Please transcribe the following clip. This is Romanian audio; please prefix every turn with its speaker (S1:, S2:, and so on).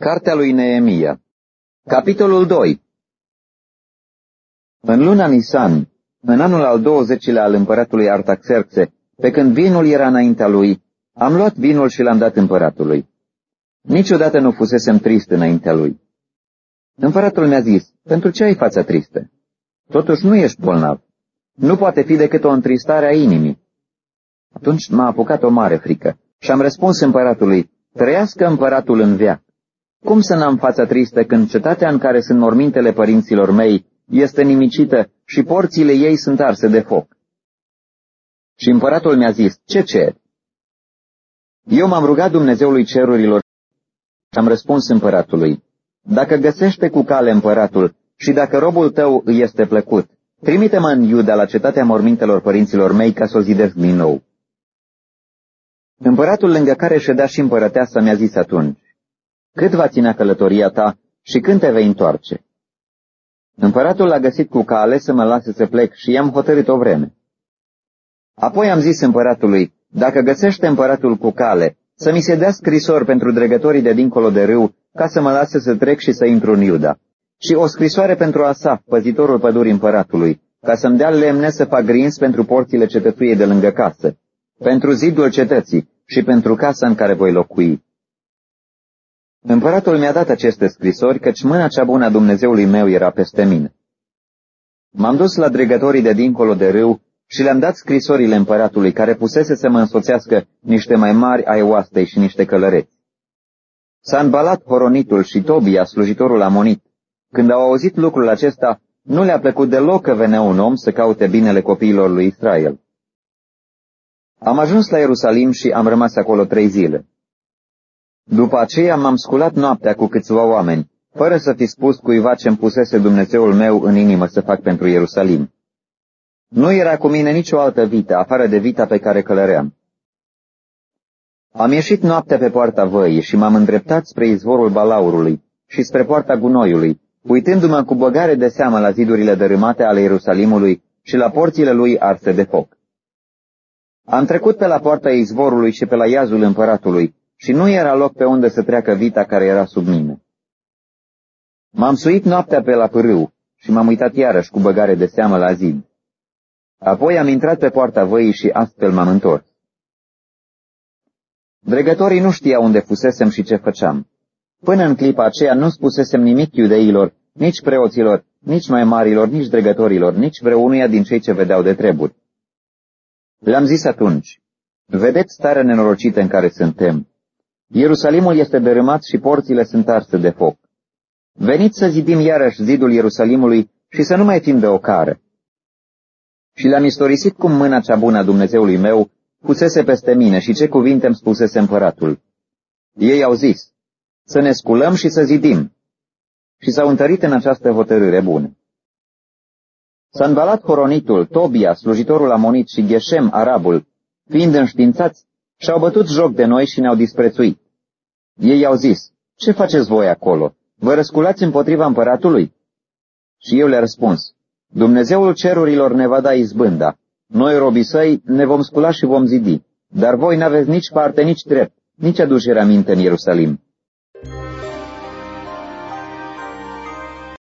S1: Cartea lui Neemia Capitolul 2 În luna Nisan, în anul al 20-lea al împăratului Artaxerxe, pe când vinul era înaintea lui, am luat vinul și l-am dat împăratului. Niciodată nu fusesem trist înaintea lui. Împăratul mi-a zis, pentru ce ai fața tristă? Totuși nu ești bolnav. Nu poate fi decât o întristare a inimii. Atunci m-a apucat o mare frică și am răspuns împăratului, trăiască împăratul în veac. Cum să n-am fața tristă când cetatea în care sunt mormintele părinților mei este nimicită și porțile ei sunt arse de foc? Și împăratul mi-a zis, ce cer? Eu m-am rugat Dumnezeului cerurilor și am răspuns împăratului, dacă găsește cu cale împăratul și dacă robul tău îi este plăcut, trimite-mă în Iuda la cetatea mormintelor părinților mei ca să o zidesc din nou. Împăratul lângă care ședea și împărăteasa mi-a zis atunci, cât va ținea călătoria ta și când te vei întoarce? Împăratul l-a găsit cu cale să mă lase să plec și i-am hotărât o vreme. Apoi am zis împăratului, dacă găsește împăratul cu cale, să mi se dea scrisori pentru dregătorii de dincolo de râu, ca să mă lase să trec și să intru în Iuda. Și o scrisoare pentru Asaf, păzitorul pădurii împăratului, ca să-mi dea lemne să fac grins pentru porțile cetătuiei de lângă casă, pentru zidul cetății și pentru casa în care voi locui. Împăratul mi-a dat aceste scrisori, căci mâna cea bună a Dumnezeului meu era peste mine. M-am dus la dregătorii de dincolo de râu și le-am dat scrisorile împăratului, care pusese să mă însoțească niște mai mari ai oastei și niște călăreți. S-a îmbalat Horonitul și Tobia, slujitorul amonit. Când au auzit lucrul acesta, nu le-a plăcut deloc că venea un om să caute binele copiilor lui Israel. Am ajuns la Ierusalim și am rămas acolo trei zile. După aceea m-am sculat noaptea cu câțiva oameni, fără să fi spus cuiva ce-mi pusese Dumnezeul meu în inimă să fac pentru Ierusalim. Nu era cu mine nicio altă vită, afară de vita pe care călăream. Am ieșit noaptea pe poarta văii și m-am îndreptat spre izvorul balaurului și spre poarta gunoiului, uitându-mă cu băgare de seamă la zidurile dărâmate ale Ierusalimului și la porțile lui arse de foc. Am trecut pe la poarta izvorului și pe la iazul împăratului și nu era loc pe unde să treacă vita care era sub mine. M-am suit noaptea pe la pârâu și m-am uitat iarăși cu băgare de seamă la zid. Apoi am intrat pe poarta văii și astfel m-am întors. Dregătorii nu știau unde fusesem și ce făceam. Până în clipa aceea nu spusesem nimic iudeilor, nici preoților, nici mai marilor, nici dregătorilor, nici vreunuia din cei ce vedeau de treburi. Le-am zis atunci, vedeți starea nenorocită în care suntem. Ierusalimul este dărâmat și porțile sunt arse de foc. Veniți să zidim iarăși zidul Ierusalimului și să nu mai fim de ocară. Și le-am istorisit cum mâna cea bună a Dumnezeului meu pusese peste mine și ce cuvinte îmi spusese împăratul. Ei au zis, să ne sculăm și să zidim. Și s-au întărit în această hotărâre bună. S-a învalat Horonitul, Tobia, slujitorul amonit și Geshem, arabul, fiind înștiințați, și-au bătut joc de noi și ne-au disprețuit. Ei au zis, ce faceți voi acolo? Vă răsculați împotriva împăratului? Și eu le-a răspuns, Dumnezeul cerurilor ne va da izbânda. Noi, robii săi, ne vom scula și vom zidi, dar voi n-aveți nici parte, nici drept, nici aducerea minte în Ierusalim.